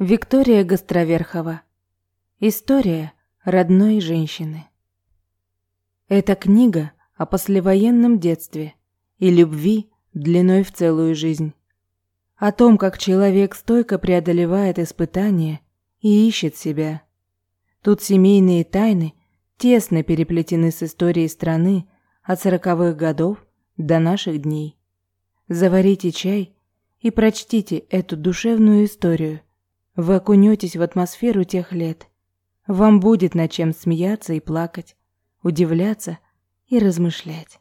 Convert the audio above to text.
Виктория Гостроверхова. История родной женщины. Эта книга о послевоенном детстве и любви длиной в целую жизнь. О том, как человек стойко преодолевает испытания и ищет себя. Тут семейные тайны тесно переплетены с историей страны от сороковых годов до наших дней. Заварите чай и прочтите эту душевную историю – вы окунетесь в атмосферу тех лет. Вам будет над чем смеяться и плакать, удивляться и размышлять.